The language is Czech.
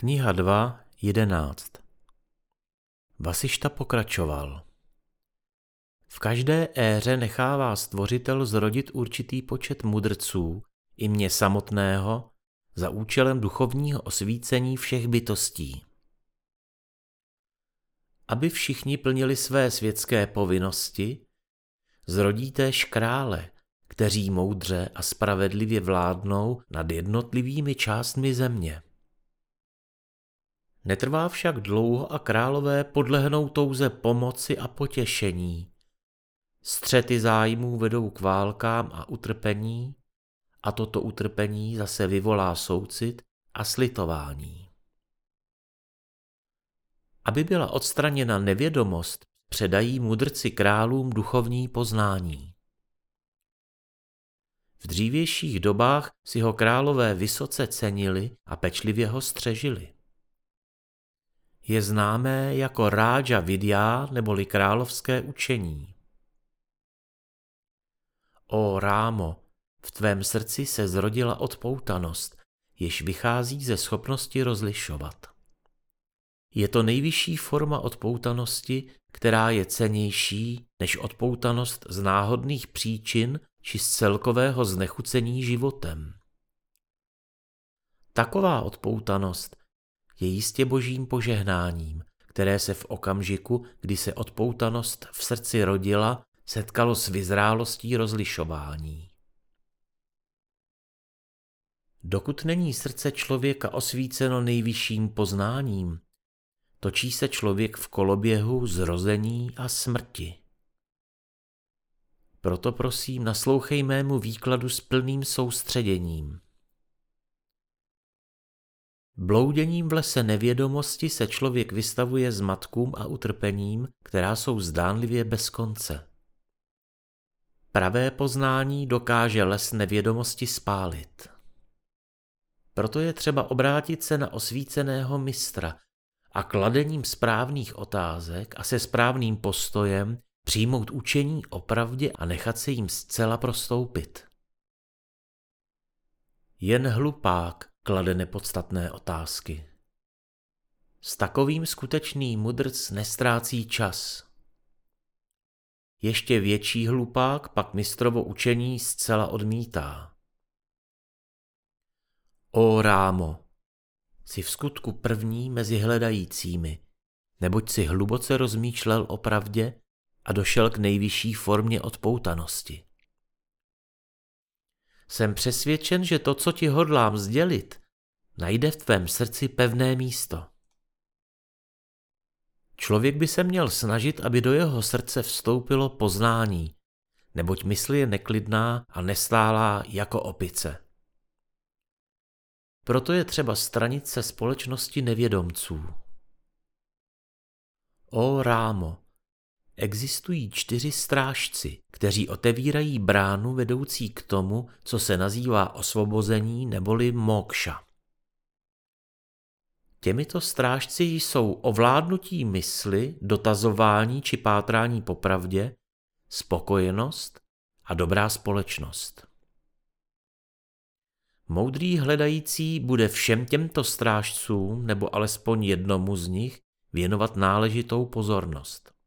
Kniha 2, 11 Vasišta pokračoval. V každé éře nechává stvořitel zrodit určitý počet mudrců, i mě samotného, za účelem duchovního osvícení všech bytostí. Aby všichni plnili své světské povinnosti, zrodí též krále, kteří moudře a spravedlivě vládnou nad jednotlivými částmi země. Netrvá však dlouho a králové podlehnou touze pomoci a potěšení. Střety zájmů vedou k válkám a utrpení a toto utrpení zase vyvolá soucit a slitování. Aby byla odstraněna nevědomost, předají mudrci králům duchovní poznání. V dřívějších dobách si ho králové vysoce cenili a pečlivě ho střežili je známé jako Rája Vidya neboli královské učení. O Rámo, v tvém srdci se zrodila odpoutanost, jež vychází ze schopnosti rozlišovat. Je to nejvyšší forma odpoutanosti, která je cenější než odpoutanost z náhodných příčin či z celkového znechucení životem. Taková odpoutanost je jistě božím požehnáním, které se v okamžiku, kdy se odpoutanost v srdci rodila, setkalo s vyzrálostí rozlišování. Dokud není srdce člověka osvíceno nejvyšším poznáním, točí se člověk v koloběhu zrození a smrti. Proto prosím, naslouchej mému výkladu s plným soustředěním. Blouděním v lese nevědomosti se člověk vystavuje zmatkům a utrpením, která jsou zdánlivě bez konce. Pravé poznání dokáže les nevědomosti spálit. Proto je třeba obrátit se na osvíceného mistra a kladením správných otázek a se správným postojem přijmout učení o pravdě a nechat se jim zcela prostoupit. Jen hlupák klade nepodstatné otázky. S takovým skutečný mudrc nestrácí čas. Ještě větší hlupák pak mistrovo učení zcela odmítá. O Rámo, jsi v skutku první mezi hledajícími, neboť si hluboce rozmýšlel o pravdě a došel k nejvyšší formě odpoutanosti. Jsem přesvědčen, že to, co ti hodlám sdělit, najde v tvém srdci pevné místo. Člověk by se měl snažit, aby do jeho srdce vstoupilo poznání, neboť mysl je neklidná a nestálá jako opice. Proto je třeba stranit se společnosti nevědomců. O Rámo, Existují čtyři strážci, kteří otevírají bránu vedoucí k tomu, co se nazývá osvobození neboli mokša. Těmito strážci jsou ovládnutí mysli, dotazování či pátrání po pravdě, spokojenost a dobrá společnost. Moudrý hledající bude všem těmto strážcům nebo alespoň jednomu z nich věnovat náležitou pozornost.